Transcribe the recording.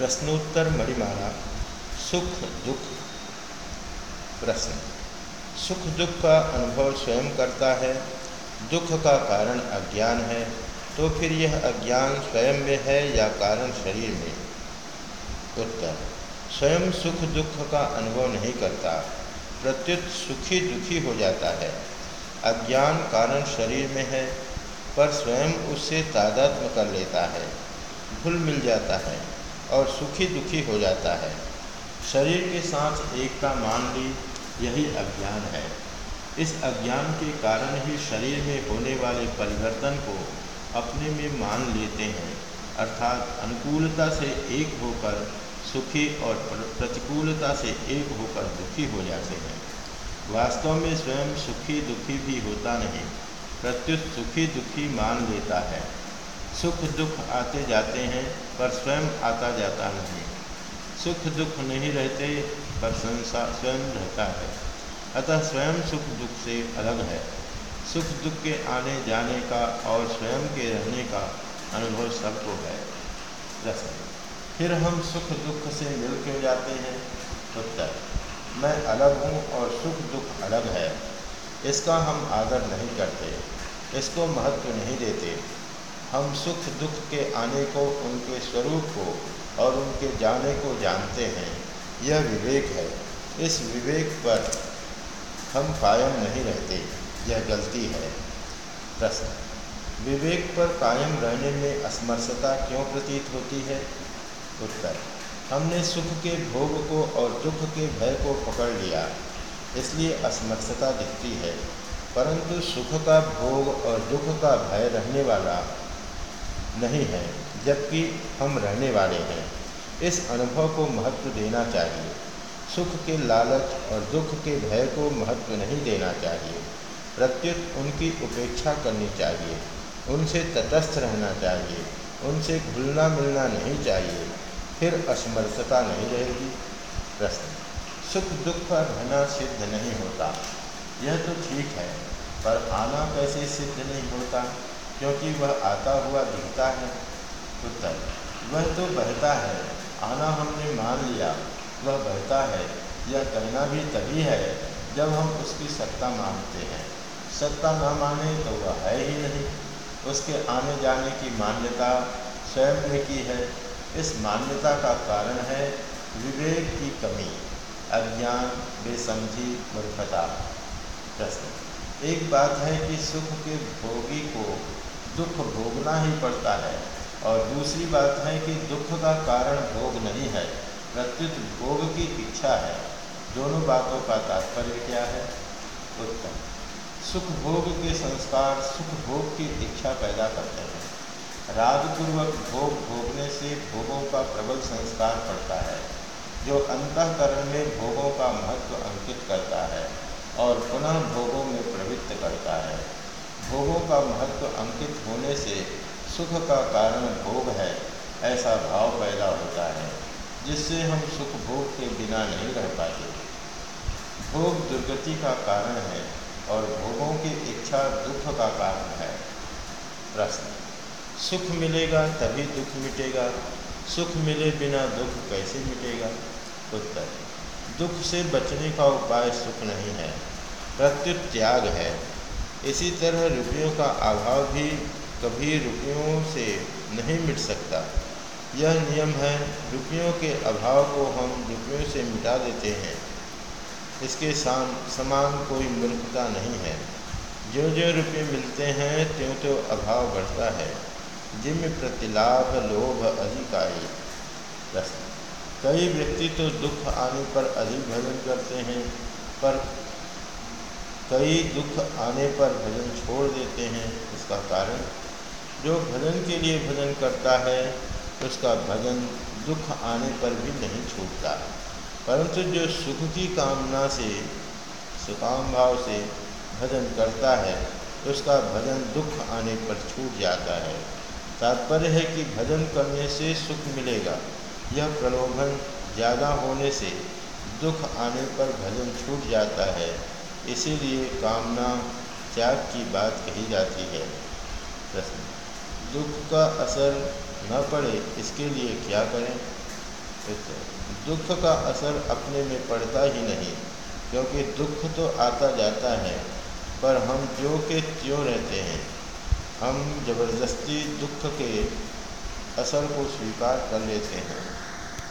प्रश्नोत्तर मणिमाला, सुख दुख प्रश्न। सुख दुख का अनुभव स्वयं करता है, दुख का कारण अज्ञान है तो फिर यह अज्ञान स्वयं में है या कारण शरीर में? उत्तर, स्वयं सुख दुख का अनुभव नहीं करता, प्रत्युत सुखी दुखी हो जाता है। अज्ञान कारण शरीर में है, पर स्वयं उससे तादात्म कर लेता है, भूल मिल जाता है। और सुखी दुखी हो जाता है। शरीर के साथ एकता मान ली, यही अज्ञान है। इस अज्ञान के कारण ही शरीर में होने वाले परिवर्तन को अपने में मान लेते हैं, अर्थात अनुकूलता से एक होकर सुखी और प्रतिकूलता से एक होकर दुखी हो जाते हैं। वास्तव में स्वयं सुखी दुखी भी होता नहीं, प्रत्युत सुखी दुखी मान लेता है। सुख दुख आते जाते हैं, पर स्वयं आता जाता नहीं। सुख दुख नहीं रहते, पर संसार स्वयं रहता है। अतः स्वयं सुख दुख से अलग है। सुख दुख के आने जाने का और स्वयं के रहने का अनुभव सबको है। फिर हम सुख दुख से मिल क्यों जाते हैं। उत्तर। मैं अलग हूँ और सुख दुख अलग है। इसका हम आदर नहीं करते। इसको महत्व नहीं देते। हम सुख दुख के आने को, उनके स्वरूप को और उनके जाने को जानते हैं। यह विवेक है। इस विवेक पर हम कायम नहीं रहते। यह गलती है। प्रश्न। विवेक पर कायम रहने में असमर्थता क्यों प्रतीत होती है? उत्तर। हमने सुख के भोग को और दुख के भय को पकड़ लिया। इसलिए असमर्थता दिखती है। परंतु सुख का भोग और दुख का भय रहने वाला नहीं है, जबकि हम रहने वाले हैं। इस अनुभव को महत्व देना चाहिए। सुख के लालच और दुख के भय को महत्व नहीं देना चाहिए। प्रत्युत उनकी उपेक्षा करनी चाहिए। उनसे तटस्थ रहना चाहिए। उनसे घुलना मिलना नहीं चाहिए। फिर असमर्थता नहीं रहेगी। प्रश्न। सुख दुख का रहना सिद्ध नहीं होता। यह तो ठीक है, पर आना कैसे सिद्ध नहीं होता? क्योंकि वह आता हुआ दिखता है, उत्तर, वह तो बहता है, आना हमने मान लिया। वह बहता है, यह कहना भी तभी है जब हम उसकी सत्ता मानते हैं। सत्ता न माने तो वह है ही नहीं। उसके आने जाने की मान्यता स्वयं ने की है। इस मान्यता का कारण है विवेक की कमी, अज्ञान, बेसमझी, मूर्खता। प्रश्न। एक बात है कि सुख के भोगी को दुख भोगना ही पड़ता है। और दूसरी बात है कि दुख का कारण भोग नहीं है, प्रत्युत भोग की इच्छा है। दोनों बातों का तात्पर्य क्या है? उत्तम। सुख भोग के संस्कार सुख भोग की इच्छा पैदा करते हैं। रागपूर्वक भोग भोगने से भोगों का प्रबल संस्कार पड़ता है, जो अंतकरण में भोगों का महत्व अंकित करता है और पुनः भोगों में प्रवृत्त करता है। भोगों का महत्व अंकित होने से सुख का कारण भोग है, ऐसा भाव पैदा होता है, जिससे हम सुख भोग के बिना नहीं रह पाते। भोग दुर्गति का कारण है और भोगों की इच्छा दुख का कारण है। प्रश्न, सुख मिलेगा तभी दुख मिटेगा, सुख मिले बिना दुख कैसे मिटेगा? उत्तर, दुख से बचने का उपाय सुख नहीं है, प्रत्युत त्याग है। इसी तरह रुपयों का अभाव भी कभी रुपयों से नहीं मिट सकता। यह नियम है, रुपयों के अभाव को हम रुपयों से मिटा देते हैं। इसके समान कोई मूर्खता नहीं है। जो जो रुपये मिलते हैं त्यों त्यों अभाव बढ़ता है। जिम प्रतिलाभ लोभ अधिकारी कई व्यक्ति तो दुख आने पर अधिक भजन करते हैं, पर कई दुख आने पर भजन छोड़ देते हैं, इसका कारण। जो भजन के लिए भजन करता है, उसका भजन दुख आने पर भी नहीं छूटता। परंतु जो सुख की कामना से, सुकाम भाव से भजन करता है, उसका भजन दुख आने पर छूट जाता है। तात्पर्य है कि भजन करने से सुख मिलेगा। यह प्रलोभन ज़्यादा होने से दुख आने पर भजन छूट जाता है। इसीलिए कामना त्याग की बात कही जाती है। प्रश्न, दुख का असर न पड़े इसके लिए क्या करें? दुख का असर अपने में पड़ता ही नहीं, क्योंकि दुख तो आता जाता है, पर हम जो के त्यों रहते हैं। हम ज़बरदस्ती दुख के असर को स्वीकार कर लेते हैं।